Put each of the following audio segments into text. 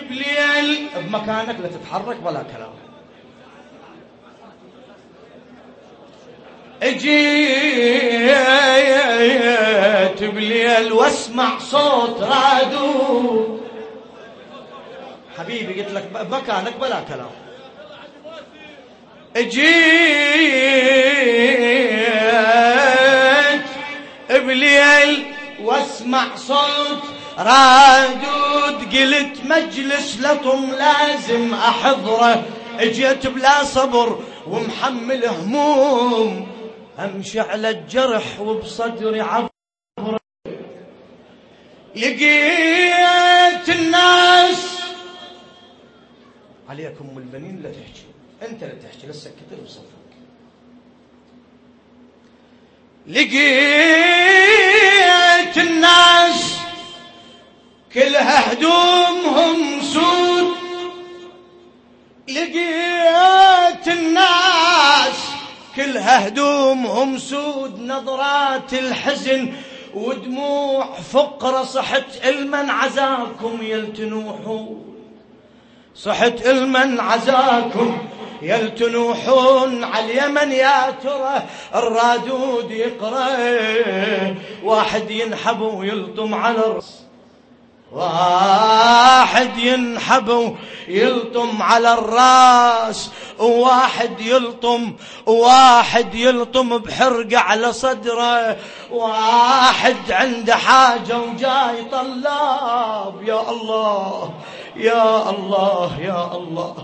بليل بمكانك لا تتحرك ولا كلام اجيت بليل واسمع صوت رادو. حبيبي قلت لك بمكانك بلا كلام. اجيت واسمع صوت رادود. قلت مجلس لطم لازم أحضره. اجيت بلا صبر ومحمل هموم. أمشي على الجرح وبصدري عبر. لقيت الناس. عليكم البنين لا تحكي. أنت لا تحكي لا تسكت بصفك لقيت كلها هدومهم سود نظرات الحزن ودموع فقرة صحت المن عزاكم يلتنوحون صحت المن عزاكم يلتنوحون على اليمن يا ترى الرادود يقرأ. واحد ينحب ويلطم على الرأس. واحد ينحب ويلطم على الرأس. وواحد يلطم وواحد يلطم بحرقة على صدره واحد عنده حاجة وجاي طلاب. يا الله يا الله يا الله.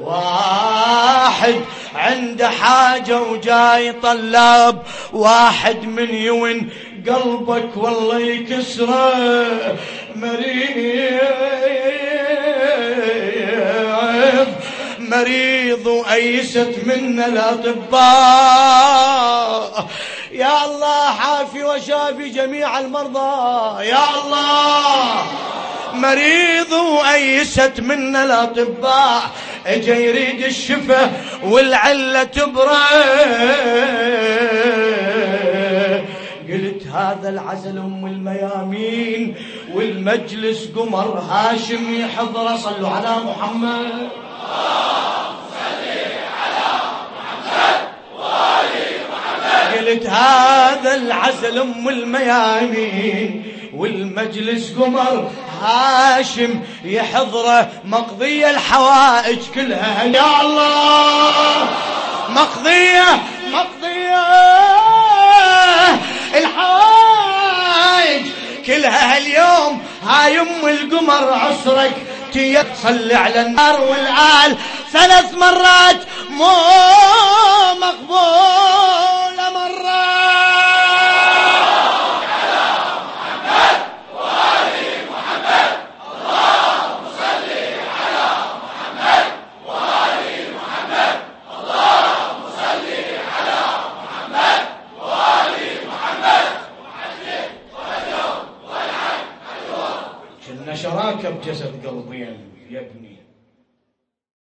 واحد عنده حاجة وجاي طلاب واحد من يون قلبك والله يكسره. مريض. مريض وأيست منا الأطباء. يا الله حافي وشافي جميع المرضى. يا الله مريض وأيست منا الأطباء. إجا يريد الشفاء والعلة تبرى قلت هذا العزل أم الميامين والمجلس قمر هاشم يحضر. صلوا على محمد. قلت هذا العزل أم الميامين والمجلس قمر هاشم يحضره مقضية الحوائج كلها. يا الله! مقضية مقضية الحوائج كلها اليوم. هاي أم القمر عصرك تصلي على النار والآل ثلاث مرات مو مقبولة مرات كنا شراكة بجسد قلبين يا ابني.